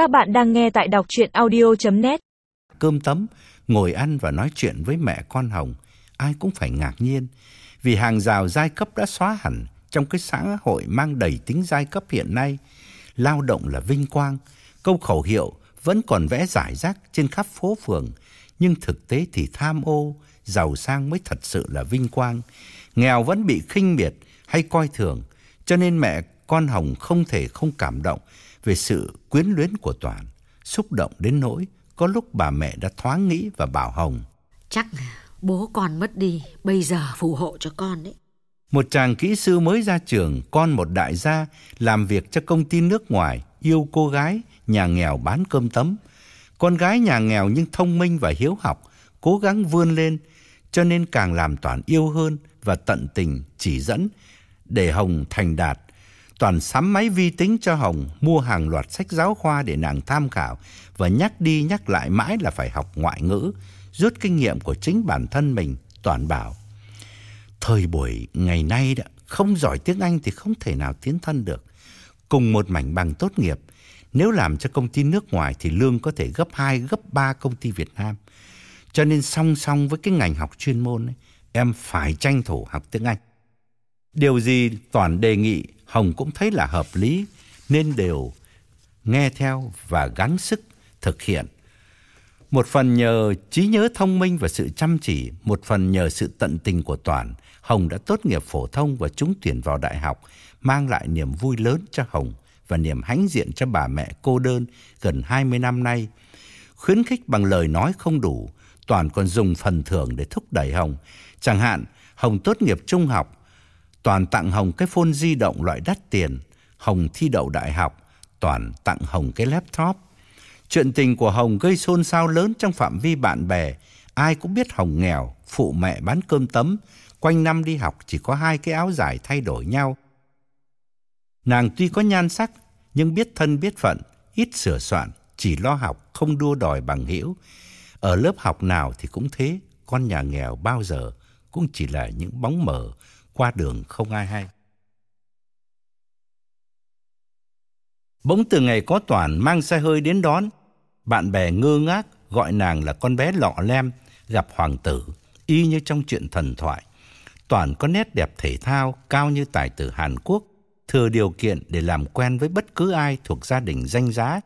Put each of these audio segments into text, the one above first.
Các bạn đang nghe tại đọc chuyện audio.net Cơm tấm, ngồi ăn và nói chuyện với mẹ con Hồng, ai cũng phải ngạc nhiên. Vì hàng rào giai cấp đã xóa hẳn trong cái xã hội mang đầy tính giai cấp hiện nay. Lao động là vinh quang, câu khẩu hiệu vẫn còn vẽ giải rác trên khắp phố phường. Nhưng thực tế thì tham ô, giàu sang mới thật sự là vinh quang. Nghèo vẫn bị khinh miệt hay coi thường. Cho nên mẹ con Hồng không thể không cảm động về sự quyến luyến của Toàn, xúc động đến nỗi có lúc bà mẹ đã thoáng nghĩ và bảo Hồng. Chắc bố con mất đi, bây giờ phù hộ cho con đấy. Một chàng kỹ sư mới ra trường, con một đại gia, làm việc cho công ty nước ngoài, yêu cô gái, nhà nghèo bán cơm tấm. Con gái nhà nghèo nhưng thông minh và hiếu học, cố gắng vươn lên, cho nên càng làm Toàn yêu hơn và tận tình chỉ dẫn để Hồng thành đạt Toàn sắm máy vi tính cho Hồng, mua hàng loạt sách giáo khoa để nàng tham khảo và nhắc đi nhắc lại mãi là phải học ngoại ngữ, rút kinh nghiệm của chính bản thân mình, Toàn bảo. Thời buổi ngày nay đã không giỏi tiếng Anh thì không thể nào tiến thân được. Cùng một mảnh bằng tốt nghiệp, nếu làm cho công ty nước ngoài thì lương có thể gấp 2, gấp 3 công ty Việt Nam. Cho nên song song với cái ngành học chuyên môn ấy, em phải tranh thủ học tiếng Anh. Điều gì Toàn đề nghị Hồng cũng thấy là hợp lý nên đều nghe theo và gắng sức thực hiện. Một phần nhờ trí nhớ thông minh và sự chăm chỉ, một phần nhờ sự tận tình của Toàn, Hồng đã tốt nghiệp phổ thông và trúng tuyển vào đại học, mang lại niềm vui lớn cho Hồng và niềm hãnh diện cho bà mẹ cô đơn gần 20 năm nay. Khuyến khích bằng lời nói không đủ, Toàn còn dùng phần thưởng để thúc đẩy Hồng. Chẳng hạn, Hồng tốt nghiệp trung học, Toàn tặng Hồng cái phone di động loại đắt tiền. Hồng thi đậu đại học. Toàn tặng Hồng cái laptop. Chuyện tình của Hồng gây xôn xao lớn trong phạm vi bạn bè. Ai cũng biết Hồng nghèo, phụ mẹ bán cơm tấm. Quanh năm đi học chỉ có hai cái áo dài thay đổi nhau. Nàng tuy có nhan sắc, nhưng biết thân biết phận, ít sửa soạn, chỉ lo học, không đua đòi bằng hữu. Ở lớp học nào thì cũng thế, con nhà nghèo bao giờ cũng chỉ là những bóng mờ, qua đường không ai hay. Bỗng từ ngày có Toàn mang xe hơi đến đón, bạn bè ngơ ngác gọi nàng là con bé lọ lem gặp hoàng tử, y như trong chuyện thần thoại. Toàn có nét đẹp thể thao, cao như tài tử Hàn Quốc, thừa điều kiện để làm quen với bất cứ ai thuộc gia đình danh giá.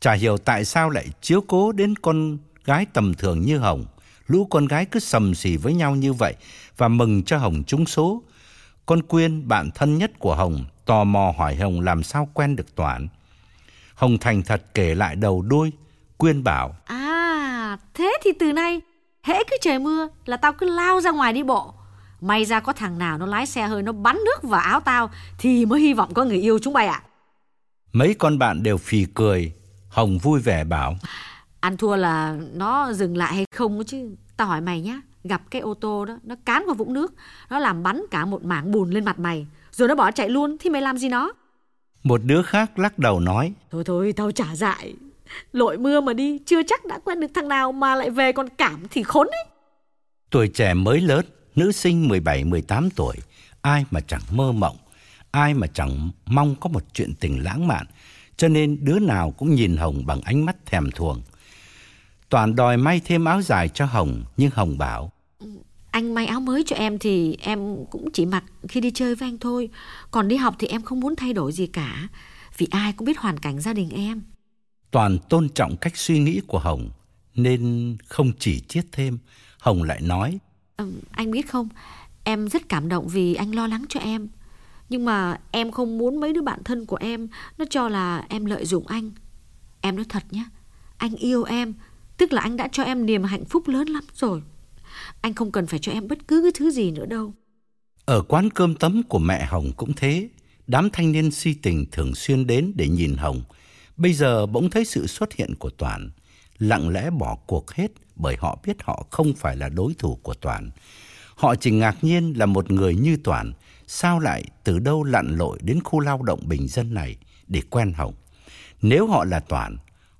Chả hiểu tại sao lại chiếu cố đến con gái tầm thường như Hồng, lũ con gái cứ sầm xì với nhau như vậy và mừng cho Hồng trúng số. Con Quyên, bạn thân nhất của Hồng, tò mò hỏi Hồng làm sao quen được Toản. Hồng thành thật kể lại đầu đuôi. Quyên bảo, À, thế thì từ nay, hễ cứ trời mưa là tao cứ lao ra ngoài đi bộ. May ra có thằng nào nó lái xe hơi nó bắn nước vào áo tao thì mới hy vọng có người yêu chúng bay ạ. Mấy con bạn đều phì cười. Hồng vui vẻ bảo, Ăn thua là nó dừng lại hay không chứ. Tao hỏi mày nhá, gặp cái ô tô đó, nó cán vào vũng nước, nó làm bắn cả một mảng bùn lên mặt mày, rồi nó bỏ chạy luôn thì mày làm gì nó? Một đứa khác lắc đầu nói, Thôi thôi, tao trả dại. Lội mưa mà đi, chưa chắc đã quen được thằng nào mà lại về còn cảm thì khốn ấy. Tuổi trẻ mới lớn, nữ sinh 17-18 tuổi, ai mà chẳng mơ mộng, ai mà chẳng mong có một chuyện tình lãng mạn, cho nên đứa nào cũng nhìn Hồng bằng ánh mắt thèm thuồng. Toàn đòi may thêm áo dài cho Hồng, nhưng Hồng bảo, Anh may áo mới cho em thì em cũng chỉ mặc khi đi chơi với anh thôi. Còn đi học thì em không muốn thay đổi gì cả. Vì ai cũng biết hoàn cảnh gia đình em. Toàn tôn trọng cách suy nghĩ của Hồng, nên không chỉ chiết thêm. Hồng lại nói, Ừm, anh biết không, em rất cảm động vì anh lo lắng cho em. Nhưng mà em không muốn mấy đứa bạn thân của em nó cho là em lợi dụng anh. Em nói thật nhé, anh yêu em, tức là anh đã cho em niềm hạnh phúc lớn lắm rồi. Anh không cần phải cho em bất cứ cái thứ gì nữa đâu. Ở quán cơm tấm của mẹ Hồng cũng thế, đám thanh niên si tình thường xuyên đến để nhìn Hồng. Bây giờ bỗng thấy sự xuất hiện của Toàn, lặng lẽ bỏ cuộc hết bởi họ biết họ không phải là đối thủ của Toàn. Họ chỉ ngạc nhiên là một người như Toàn, sao lại từ đâu lặn lội đến khu lao động bình dân này để quen Hồng. Nếu họ là Toàn,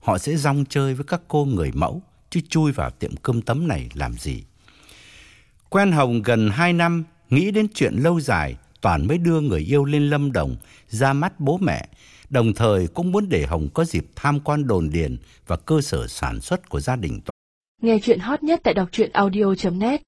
họ sẽ rong chơi với các cô người mẫu, chứ chui vào tiệm cơm tấm này làm gì. Quen Hồng gần 2 năm, nghĩ đến chuyện lâu dài, Toàn mới đưa người yêu lên Lâm Đồng ra mắt bố mẹ, đồng thời cũng muốn để Hồng có dịp tham quan đồn điền và cơ sở sản xuất của gia đình. Nghe chuyện hot nhất tại đọc truyện audio.net